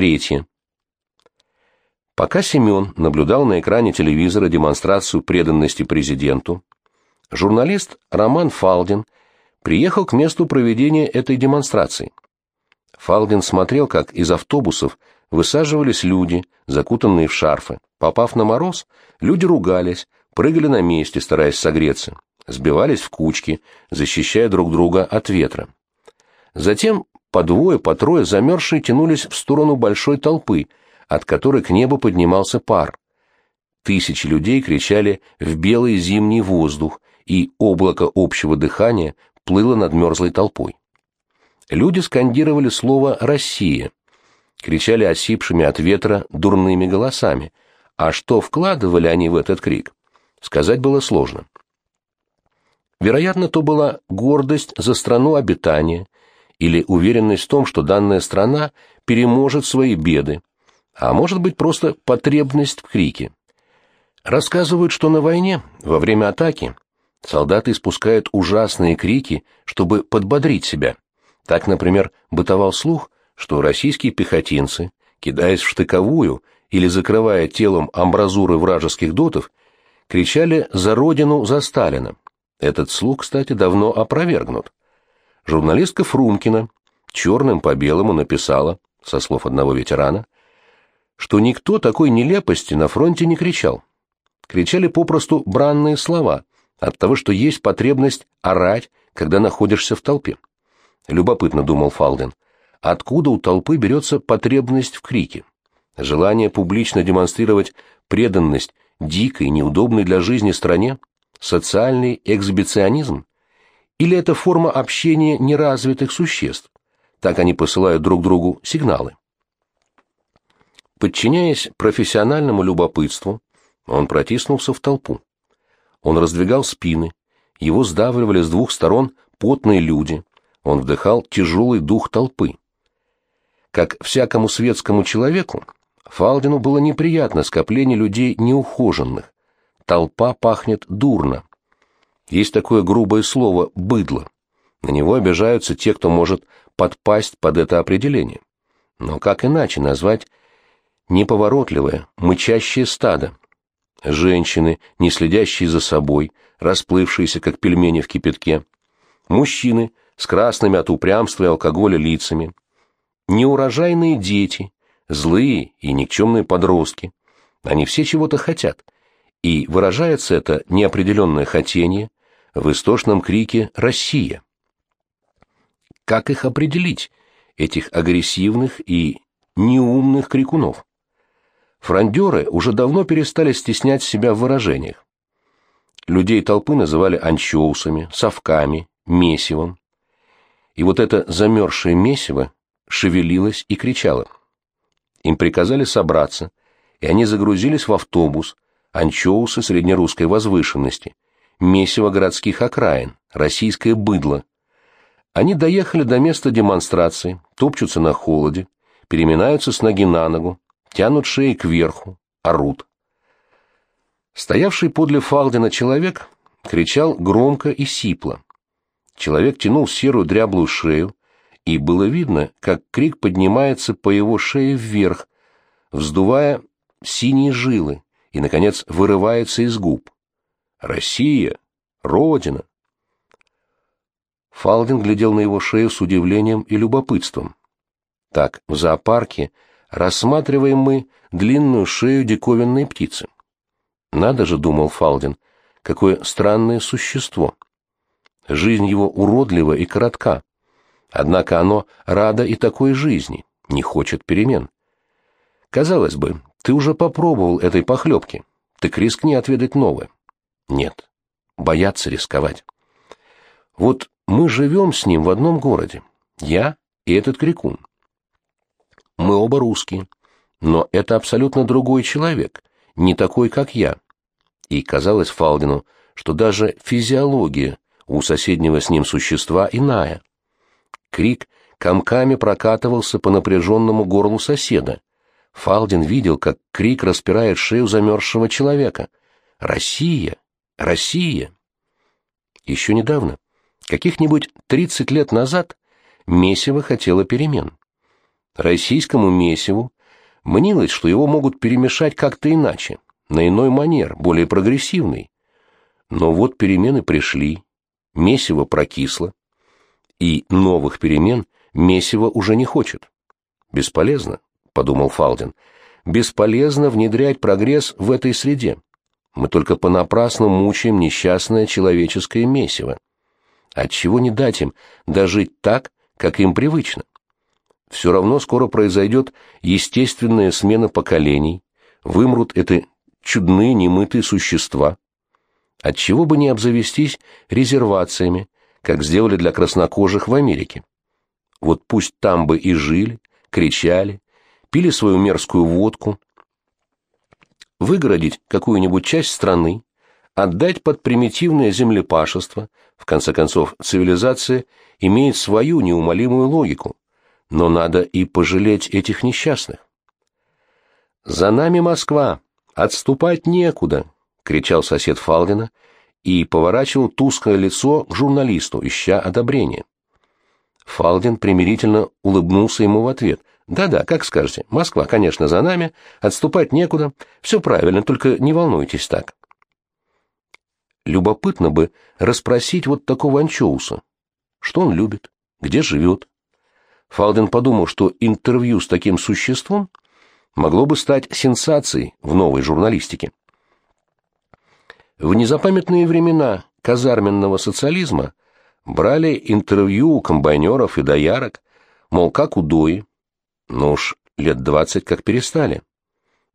Третье. Пока Семен наблюдал на экране телевизора демонстрацию преданности президенту, журналист Роман Фалдин приехал к месту проведения этой демонстрации. Фалдин смотрел, как из автобусов высаживались люди, закутанные в шарфы. Попав на мороз, люди ругались, прыгали на месте, стараясь согреться, сбивались в кучки, защищая друг друга от ветра. Затем по двое, по трое замерзшие тянулись в сторону большой толпы, от которой к небу поднимался пар. Тысячи людей кричали в белый зимний воздух, и облако общего дыхания плыло над мерзлой толпой. Люди скандировали слово «Россия», кричали осипшими от ветра дурными голосами, а что вкладывали они в этот крик, сказать было сложно. Вероятно, то была гордость за страну обитания или уверенность в том, что данная страна переможет свои беды, а может быть просто потребность в крике. Рассказывают, что на войне, во время атаки, солдаты испускают ужасные крики, чтобы подбодрить себя. Так, например, бытовал слух, что российские пехотинцы, кидаясь в штыковую или закрывая телом амбразуры вражеских дотов, кричали «За Родину, за Сталина!». Этот слух, кстати, давно опровергнут. Журналистка Фрумкина черным по белому написала, со слов одного ветерана, что никто такой нелепости на фронте не кричал. Кричали попросту бранные слова от того, что есть потребность орать, когда находишься в толпе. Любопытно думал Фалден – откуда у толпы берется потребность в крике. Желание публично демонстрировать преданность дикой, неудобной для жизни стране? Социальный эксбиционизм? Или это форма общения неразвитых существ? Так они посылают друг другу сигналы. Подчиняясь профессиональному любопытству, он протиснулся в толпу. Он раздвигал спины, его сдавливали с двух сторон потные люди, он вдыхал тяжелый дух толпы. Как всякому светскому человеку, Фалдину было неприятно скопление людей неухоженных. Толпа пахнет дурно. Есть такое грубое слово «быдло». На него обижаются те, кто может подпасть под это определение. Но как иначе назвать неповоротливое, мычащее стадо? Женщины, не следящие за собой, расплывшиеся, как пельмени в кипятке. Мужчины с красными от упрямства и алкоголя лицами неурожайные дети, злые и никчемные подростки. Они все чего-то хотят, и выражается это неопределенное хотение в истошном крике «Россия». Как их определить, этих агрессивных и неумных крикунов? Фрондеры уже давно перестали стеснять себя в выражениях. Людей толпы называли анчоусами, совками, месивом. И вот это замерзшее месиво шевелилась и кричала. Им приказали собраться, и они загрузились в автобус, анчоусы среднерусской возвышенности, месиво городских окраин, российское быдло. Они доехали до места демонстрации, топчутся на холоде, переминаются с ноги на ногу, тянут шеи кверху, орут. Стоявший подле Фалдина человек кричал громко и сипло. Человек тянул серую дряблую шею, и было видно, как крик поднимается по его шее вверх, вздувая синие жилы, и, наконец, вырывается из губ. «Россия! Родина!» Фалдин глядел на его шею с удивлением и любопытством. Так, в зоопарке рассматриваем мы длинную шею диковинной птицы. Надо же, думал Фалдин, какое странное существо. Жизнь его уродлива и коротка. Однако оно радо и такой жизни, не хочет перемен. Казалось бы, ты уже попробовал этой похлебки, так рискни отведать новое. Нет, боятся рисковать. Вот мы живем с ним в одном городе, я и этот крикун. Мы оба русские, но это абсолютно другой человек, не такой, как я. И казалось Фалдину, что даже физиология у соседнего с ним существа иная. Крик комками прокатывался по напряженному горлу соседа. Фалдин видел, как крик распирает шею замерзшего человека. «Россия! Россия!» Еще недавно, каких-нибудь тридцать лет назад, Месиво хотела перемен. Российскому месиву мнилось, что его могут перемешать как-то иначе, на иной манер, более прогрессивный. Но вот перемены пришли, месиво прокисло, и новых перемен месиво уже не хочет. Бесполезно, подумал Фалдин, бесполезно внедрять прогресс в этой среде. Мы только понапрасну мучаем несчастное человеческое месиво. Отчего не дать им дожить так, как им привычно? Все равно скоро произойдет естественная смена поколений, вымрут эти чудные немытые существа. Отчего бы не обзавестись резервациями, как сделали для краснокожих в Америке? Вот пусть там бы и жили, кричали, пили свою мерзкую водку, выгородить какую-нибудь часть страны, отдать под примитивное землепашество, в конце концов, цивилизация имеет свою неумолимую логику, но надо и пожалеть этих несчастных. «За нами Москва! Отступать некуда!» — кричал сосед Фалдина и поворачивал тусклое лицо к журналисту, ища одобрения. Фалдин примирительно улыбнулся ему в ответ. «Да-да, как скажете. Москва, конечно, за нами. Отступать некуда. Все правильно, только не волнуйтесь так». Любопытно бы расспросить вот такого анчоуса. Что он любит? Где живет? Фалдин подумал, что интервью с таким существом могло бы стать сенсацией в новой журналистике. В незапамятные времена казарменного социализма брали интервью у комбайнеров и доярок, мол, как удои. Но уж лет двадцать как перестали.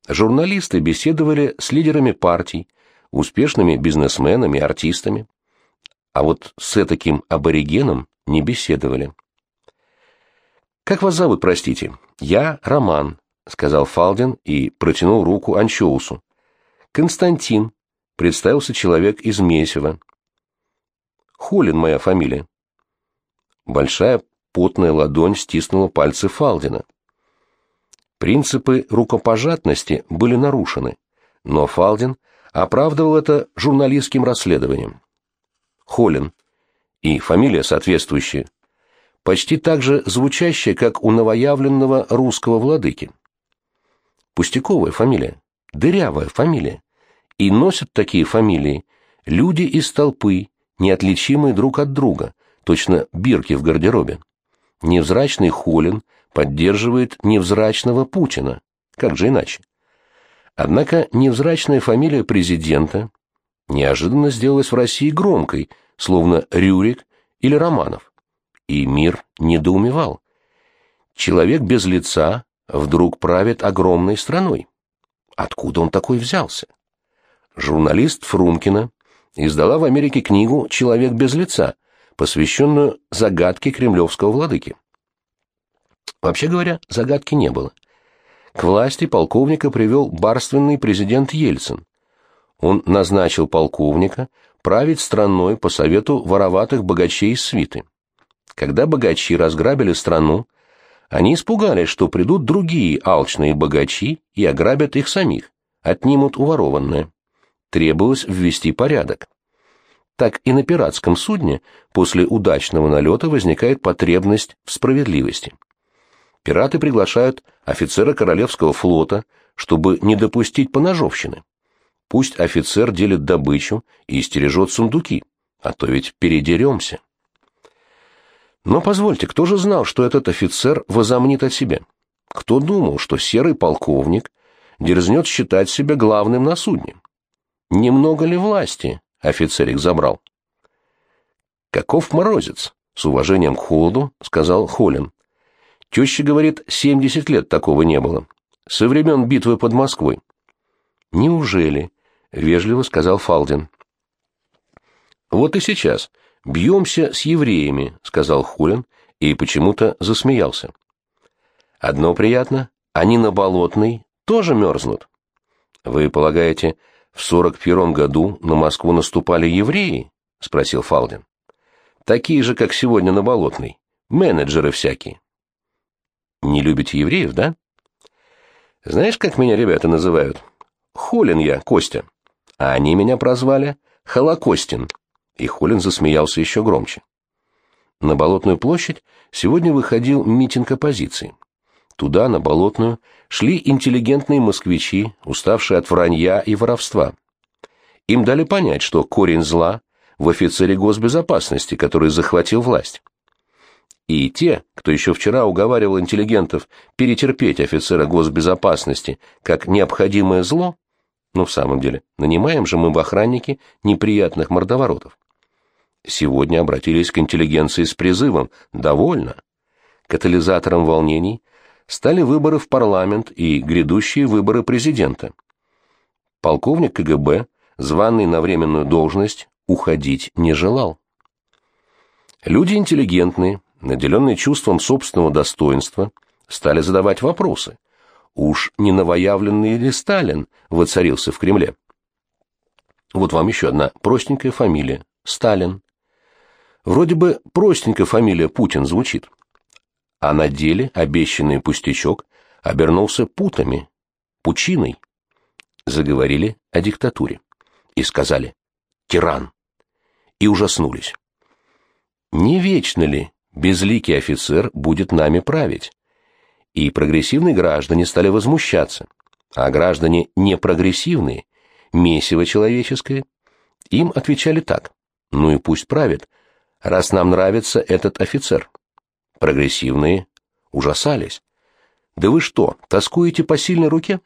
Журналисты беседовали с лидерами партий, успешными бизнесменами, артистами. А вот с таким аборигеном не беседовали. «Как вас зовут, простите?» «Я Роман», — сказал Фалдин и протянул руку Анчоусу. «Константин», — представился человек из Месева. Холин моя фамилия. Большая потная ладонь стиснула пальцы Фалдина. Принципы рукопожатности были нарушены, но Фалдин оправдывал это журналистским расследованием. Холин и фамилия соответствующая, почти так же звучащая, как у новоявленного русского владыки. Пустяковая фамилия, дырявая фамилия. И носят такие фамилии люди из толпы, неотличимые друг от друга, точно бирки в гардеробе. Невзрачный Холин поддерживает невзрачного Путина. Как же иначе? Однако невзрачная фамилия президента неожиданно сделалась в России громкой, словно Рюрик или Романов. И мир недоумевал. Человек без лица вдруг правит огромной страной. Откуда он такой взялся? Журналист Фрумкина издала в Америке книгу «Человек без лица», посвященную загадке кремлевского владыки. Вообще говоря, загадки не было. К власти полковника привел барственный президент Ельцин. Он назначил полковника править страной по совету вороватых богачей из свиты. Когда богачи разграбили страну, они испугались, что придут другие алчные богачи и ограбят их самих, отнимут уворованное требовалось ввести порядок. Так и на пиратском судне после удачного налета возникает потребность в справедливости. Пираты приглашают офицера Королевского флота, чтобы не допустить поножовщины. Пусть офицер делит добычу и стережет сундуки, а то ведь передеремся. Но позвольте, кто же знал, что этот офицер возомнит о себе? Кто думал, что серый полковник дерзнет считать себя главным на судне? Немного ли власти офицерик забрал? Каков морозец? С уважением к холоду, сказал Холин. Теща говорит, семьдесят лет такого не было. Со времен битвы под Москвой. Неужели? Вежливо сказал Фалдин. Вот и сейчас. Бьемся с евреями, сказал Холин и почему-то засмеялся. Одно приятно, они на Болотной тоже мерзнут. Вы полагаете, в сорок первом году на Москву наступали евреи? спросил Фалдин. Такие же, как сегодня на Болотной. Менеджеры всякие. Не любите евреев, да? Знаешь, как меня ребята называют? Холин я, Костя. А они меня прозвали Холокостин. И Холин засмеялся еще громче. На Болотную площадь сегодня выходил митинг оппозиции. Туда, на Болотную, шли интеллигентные москвичи, уставшие от вранья и воровства. Им дали понять, что корень зла в офицере госбезопасности, который захватил власть. И те, кто еще вчера уговаривал интеллигентов перетерпеть офицера госбезопасности как необходимое зло, ну в самом деле, нанимаем же мы в охранники неприятных мордоворотов. Сегодня обратились к интеллигенции с призывом «довольно». Катализатором волнений стали выборы в парламент и грядущие выборы президента. Полковник КГБ, званный на временную должность, уходить не желал. Люди интеллигентные, наделенные чувством собственного достоинства, стали задавать вопросы. Уж не новоявленный ли Сталин воцарился в Кремле? Вот вам еще одна простенькая фамилия – Сталин. Вроде бы простенькая фамилия Путин звучит. А на деле обещанный пустячок обернулся путами, пучиной. Заговорили о диктатуре и сказали «тиран» и ужаснулись. Не вечно ли безликий офицер будет нами править? И прогрессивные граждане стали возмущаться, а граждане непрогрессивные, месиво человеческое, им отвечали так, ну и пусть правит, раз нам нравится этот офицер. Прогрессивные ужасались. Да вы что, тоскуете по сильной руке?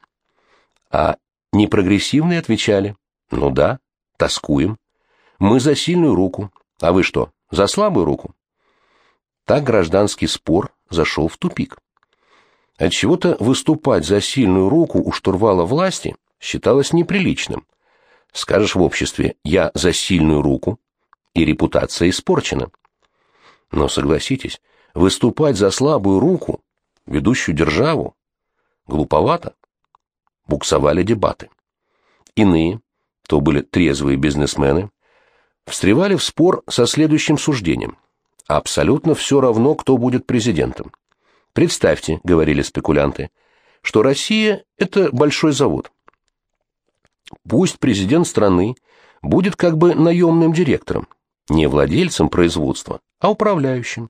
А непрогрессивные отвечали, ну да, тоскуем. Мы за сильную руку, а вы что, за слабую руку? Так гражданский спор зашел в тупик. Отчего-то выступать за сильную руку у штурвала власти считалось неприличным. Скажешь в обществе «я за сильную руку», и репутация испорчена. Но согласитесь, выступать за слабую руку, ведущую державу, глуповато. Буксовали дебаты. Иные, то были трезвые бизнесмены, встревали в спор со следующим суждением. Абсолютно все равно, кто будет президентом. Представьте, говорили спекулянты, что Россия – это большой завод. Пусть президент страны будет как бы наемным директором, не владельцем производства, а управляющим.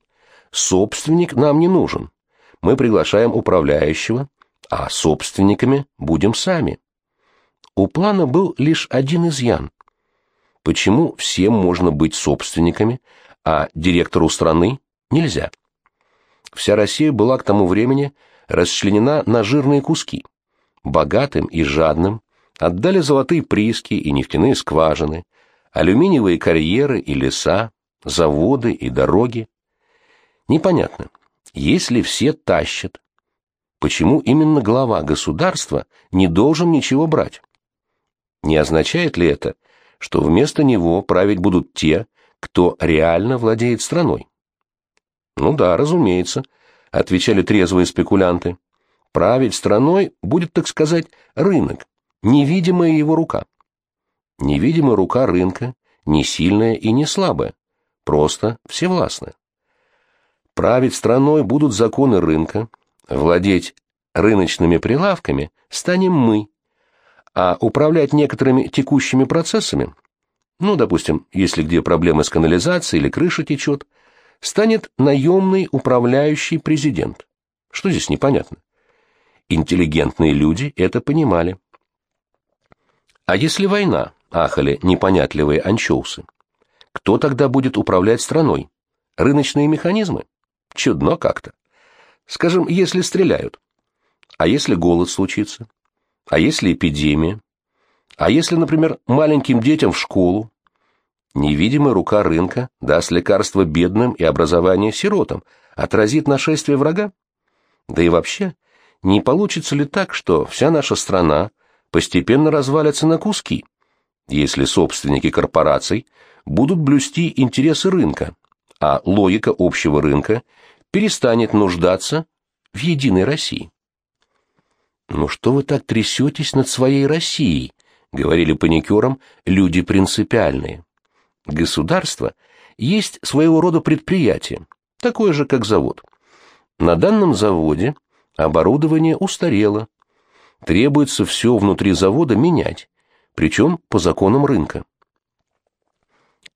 Собственник нам не нужен. Мы приглашаем управляющего, а собственниками будем сами. У плана был лишь один изъян. Почему всем можно быть собственниками, а директору страны нельзя? Вся Россия была к тому времени расчленена на жирные куски. Богатым и жадным отдали золотые прииски и нефтяные скважины, алюминиевые карьеры и леса, заводы и дороги. Непонятно, если все тащат, почему именно глава государства не должен ничего брать? Не означает ли это, что вместо него править будут те, кто реально владеет страной? Ну да, разумеется, отвечали трезвые спекулянты. Править страной будет, так сказать, рынок, невидимая его рука. Невидимая рука рынка не сильная и не слабая, просто всевластная. Править страной будут законы рынка, владеть рыночными прилавками станем мы, а управлять некоторыми текущими процессами, ну, допустим, если где проблемы с канализацией или крыша течет, станет наемный управляющий президент. Что здесь непонятно? Интеллигентные люди это понимали. А если война, ахали непонятливые анчоусы? Кто тогда будет управлять страной? Рыночные механизмы? Чудно как-то. Скажем, если стреляют. А если голод случится? А если эпидемия? А если, например, маленьким детям в школу? Невидимая рука рынка даст лекарство бедным и образование сиротам, отразит нашествие врага? Да и вообще, не получится ли так, что вся наша страна постепенно развалится на куски, если собственники корпораций будут блюсти интересы рынка, а логика общего рынка перестанет нуждаться в единой России? «Ну что вы так трясетесь над своей Россией?» — говорили паникерам люди принципиальные. Государство есть своего рода предприятие, такое же, как завод. На данном заводе оборудование устарело. Требуется все внутри завода менять, причем по законам рынка.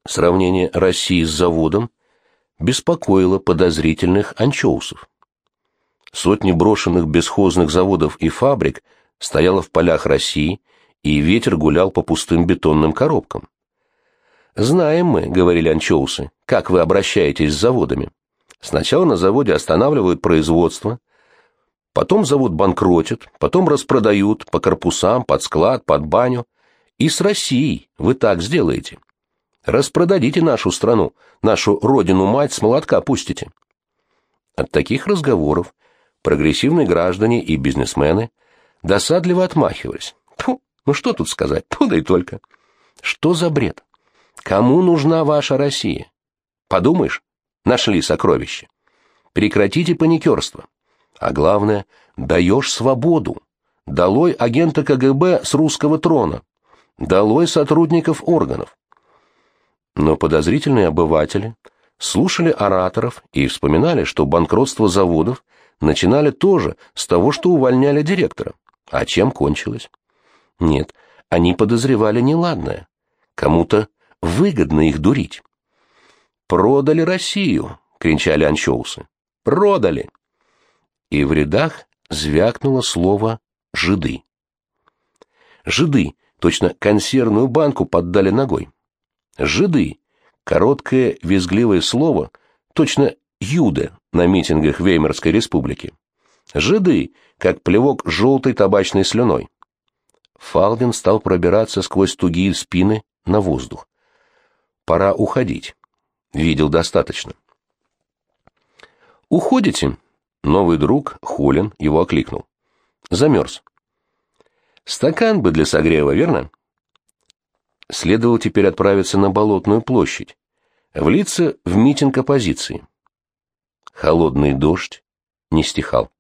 Сравнение России с заводом беспокоило подозрительных анчоусов. Сотни брошенных бесхозных заводов и фабрик стояло в полях России, и ветер гулял по пустым бетонным коробкам. «Знаем мы», — говорили анчоусы, — «как вы обращаетесь с заводами. Сначала на заводе останавливают производство, потом завод банкротит, потом распродают по корпусам, под склад, под баню. И с Россией вы так сделаете. Распродадите нашу страну, нашу родину-мать с молотка пустите». От таких разговоров прогрессивные граждане и бизнесмены досадливо отмахивались. Ну что тут сказать, и только. Что за бред? Кому нужна ваша Россия? Подумаешь, нашли сокровище. Прекратите паникерство. А главное, даешь свободу. Долой агента КГБ с русского трона. Долой сотрудников органов. Но подозрительные обыватели слушали ораторов и вспоминали, что банкротство заводов начинали тоже с того, что увольняли директора. А чем кончилось? Нет, они подозревали неладное. Кому-то выгодно их дурить. «Продали Россию!» — кричали анчоусы. «Продали!» И в рядах звякнуло слово «жиды». «Жиды» точно консервную банку поддали ногой. «Жиды» — короткое визгливое слово, точно «юде» на митингах Веймарской республики. «Жиды», как плевок желтой табачной слюной. Фалдин стал пробираться сквозь тугие спины на воздух. Пора уходить. Видел достаточно. «Уходите?» Новый друг, Холин, его окликнул. Замерз. «Стакан бы для согрева, верно?» Следовало теперь отправиться на Болотную площадь, влиться в митинг оппозиции. Холодный дождь не стихал.